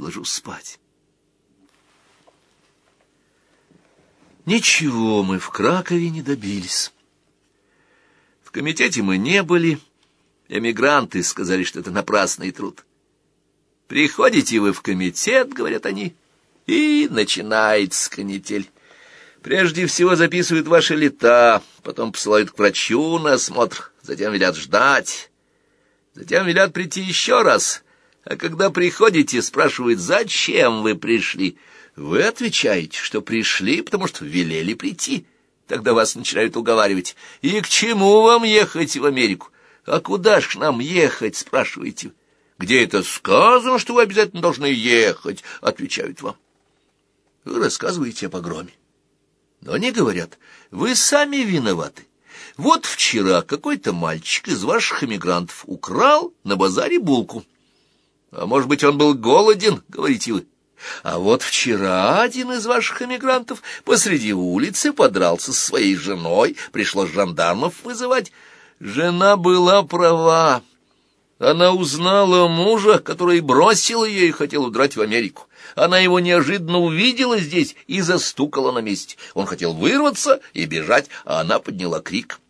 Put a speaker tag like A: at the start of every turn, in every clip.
A: ложусь спать. Ничего мы в Кракове не добились. В комитете мы не были. Эмигранты сказали, что это напрасный труд. Приходите вы в комитет, говорят они, и начинается канитель. Прежде всего записывают ваши лета, потом посылают к врачу на осмотр, затем велят ждать, затем велят прийти еще раз, а когда приходите, спрашивают, зачем вы пришли. Вы отвечаете, что пришли, потому что велели прийти. Тогда вас начинают уговаривать. И к чему вам ехать в Америку? А куда ж нам ехать, спрашиваете. Где это сказано, что вы обязательно должны ехать, отвечают вам. Вы рассказываете о погроме. Но они говорят, вы сами виноваты. Вот вчера какой-то мальчик из ваших эмигрантов украл на базаре булку. А может быть, он был голоден, говорите вы. А вот вчера один из ваших эмигрантов посреди улицы подрался со своей женой, пришлось жандармов вызывать. Жена была права. Она узнала мужа, который бросил ее и хотел удрать в Америку. Она его неожиданно увидела здесь и застукала на месте. Он хотел вырваться и бежать, а она подняла крик.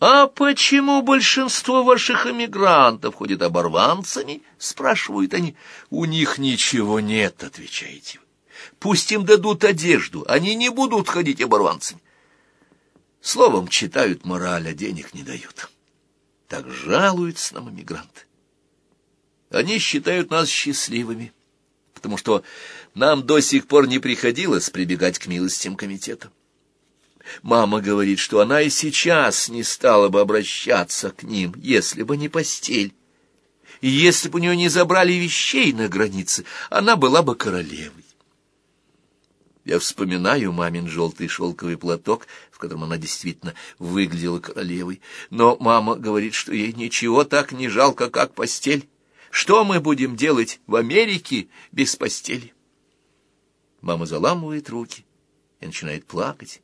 A: «А почему большинство ваших эмигрантов ходят оборванцами?» — спрашивают они. «У них ничего нет», — отвечаете вы. «Пусть им дадут одежду, они не будут ходить оборванцами». Словом, читают мораль, а денег не дают. Так жалуются нам эмигранты. Они считают нас счастливыми, потому что нам до сих пор не приходилось прибегать к милостям комитета. Мама говорит, что она и сейчас не стала бы обращаться к ним, если бы не постель. И если бы у нее не забрали вещей на границе, она была бы королевой. Я вспоминаю мамин желтый шелковый платок, в котором она действительно выглядела королевой. Но мама говорит, что ей ничего так не жалко, как постель. Что мы будем делать в Америке без постели? Мама заламывает руки и начинает плакать.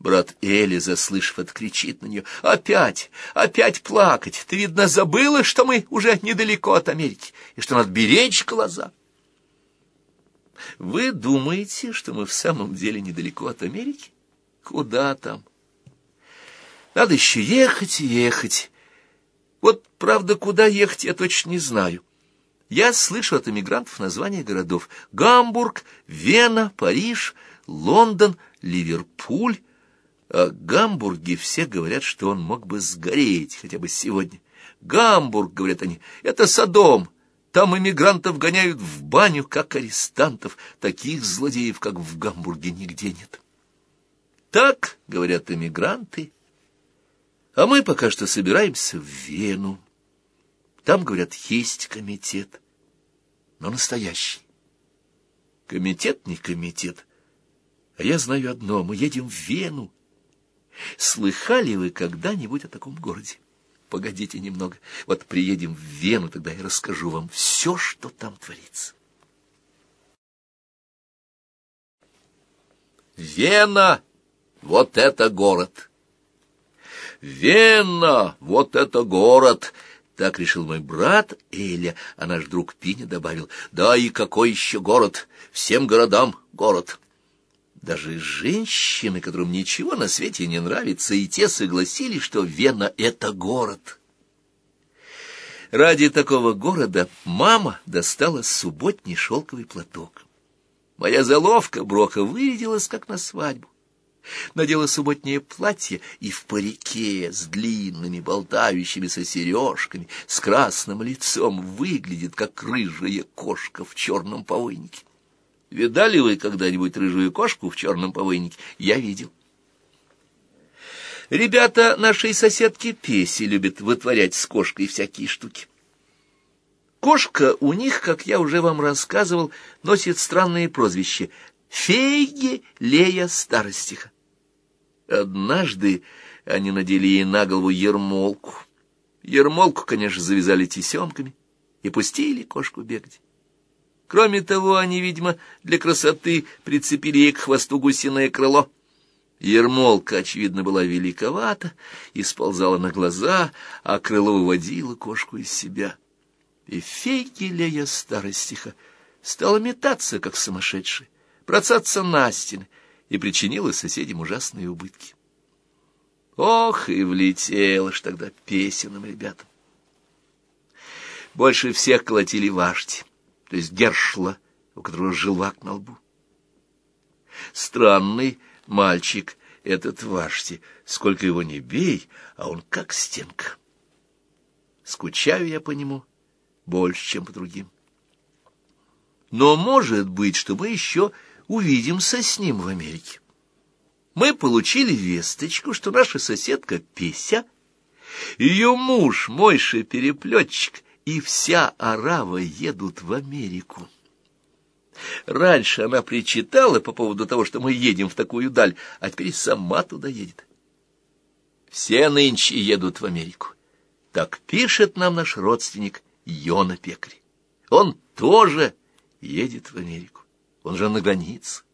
A: Брат Эли, заслышав это, на нее. «Опять! Опять плакать! Ты, видно, забыла, что мы уже недалеко от Америки, и что надо беречь глаза!» Вы думаете, что мы в самом деле недалеко от Америки? Куда там? Надо еще ехать и ехать. Вот, правда, куда ехать, я точно не знаю. Я слышу от эмигрантов названия городов. Гамбург, Вена, Париж, Лондон, Ливерпуль. О Гамбурге все говорят, что он мог бы сгореть хотя бы сегодня. Гамбург, говорят они, это Содом. Там эмигрантов гоняют в баню, как арестантов. Таких злодеев, как в Гамбурге, нигде нет. Так, говорят эмигранты, а мы пока что собираемся в Вену. Там, говорят, есть комитет, но настоящий. Комитет не комитет, а я знаю одно — мы едем в Вену. Слыхали вы когда-нибудь о таком городе? Погодите немного. Вот приедем в Вену, тогда я расскажу вам все, что там творится. Вена — вот это город. Вена — вот это город. Так решил мой брат Эля, а наш друг Пиня добавил. Да и какой еще город? Всем городам город. Даже женщины, которым ничего на свете не нравится, и те согласились, что Вена — это город. Ради такого города мама достала субботний шелковый платок. Моя заловка Броха вырядилась, как на свадьбу. Надела субботнее платье и в парике с длинными болтающимися сережками, с красным лицом, выглядит, как рыжая кошка в черном повойнике. Видали вы когда-нибудь рыжую кошку в черном повойнике? Я видел. Ребята нашей соседки Песи любят вытворять с кошкой всякие штуки. Кошка у них, как я уже вам рассказывал, носит странные прозвища Фейги Лея Старостиха. Однажды они надели ей на голову ермолку. Ермолку, конечно, завязали тесемками и пустили кошку бегать. Кроме того, они, видимо, для красоты прицепили ей к хвосту гусиное крыло. Ермолка, очевидно, была великовата и сползала на глаза, а крыло уводило кошку из себя. И фейки Лея Старостиха стала метаться, как сумасшедшая, бросаться на стены и причинила соседям ужасные убытки. Ох, и влетело ж тогда песенным ребятам. Больше всех колотили Вашти, то есть Гершла, у которого желвак на лбу. Странный мальчик этот Вашти, сколько его не бей, а он как стенка. Скучаю я по нему больше, чем по другим. Но может быть, что мы еще увидимся с ним в Америке. Мы получили весточку, что наша соседка Песя, ее муж, Мойша Переплетчик, и вся Арава едут в Америку. Раньше она причитала по поводу того, что мы едем в такую даль, а теперь сама туда едет. Все нынче едут в Америку. Так пишет нам наш родственник Йона Пекарь. Он тоже едет в Америку. Он же на границе.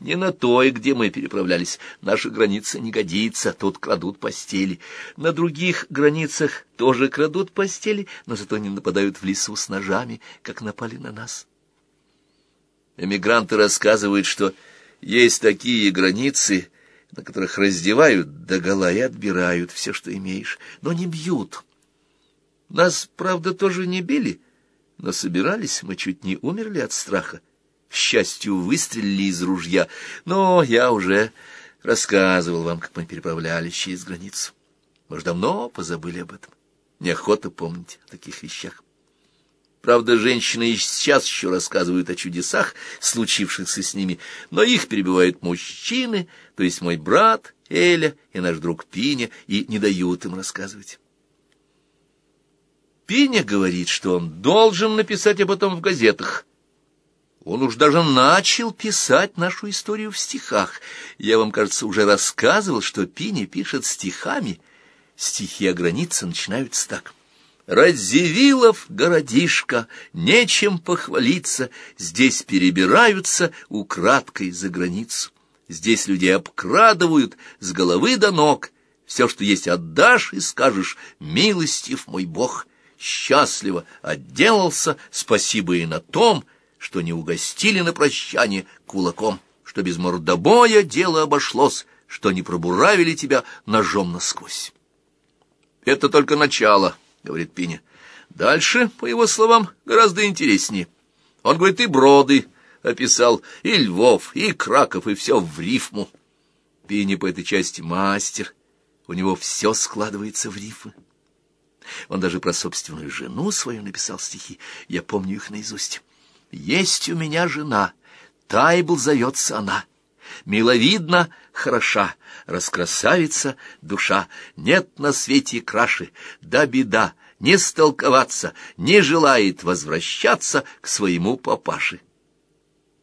A: Не на той, где мы переправлялись. Наша граница не годится, тут крадут постели. На других границах тоже крадут постели, но зато не нападают в лесу с ножами, как напали на нас. Эмигранты рассказывают, что есть такие границы, на которых раздевают догола и отбирают все, что имеешь, но не бьют. Нас, правда, тоже не били, но собирались, мы чуть не умерли от страха. К счастью, выстрелили из ружья, но я уже рассказывал вам, как мы переправлялись через границу. Мы же давно позабыли об этом. Неохота помнить о таких вещах. Правда, женщины и сейчас еще рассказывают о чудесах, случившихся с ними, но их перебивают мужчины, то есть мой брат Эля и наш друг Пиня, и не дают им рассказывать. Пиня говорит, что он должен написать об этом в газетах. Он уж даже начал писать нашу историю в стихах. Я вам, кажется, уже рассказывал, что Пиня пишет стихами. Стихи о границе начинаются так. Радзивиллов городишко, нечем похвалиться, Здесь перебираются украдкой за границу. Здесь людей обкрадывают с головы до ног. Все, что есть, отдашь и скажешь, милостив мой Бог. Счастливо отделался, спасибо и на том, что не угостили на прощание кулаком, что без мордобоя дело обошлось, что не пробуравили тебя ножом насквозь. Это только начало, — говорит Пиня. Дальше, по его словам, гораздо интереснее. Он говорит, и броды описал, и Львов, и Краков, и все в рифму. Пиня по этой части мастер, у него все складывается в рифмы. Он даже про собственную жену свою написал стихи, я помню их наизусть. Есть у меня жена, Тайбл зовется она. Миловидна, хороша, раскрасавица душа, нет на свете краши, да беда, не столковаться, не желает возвращаться к своему папаше.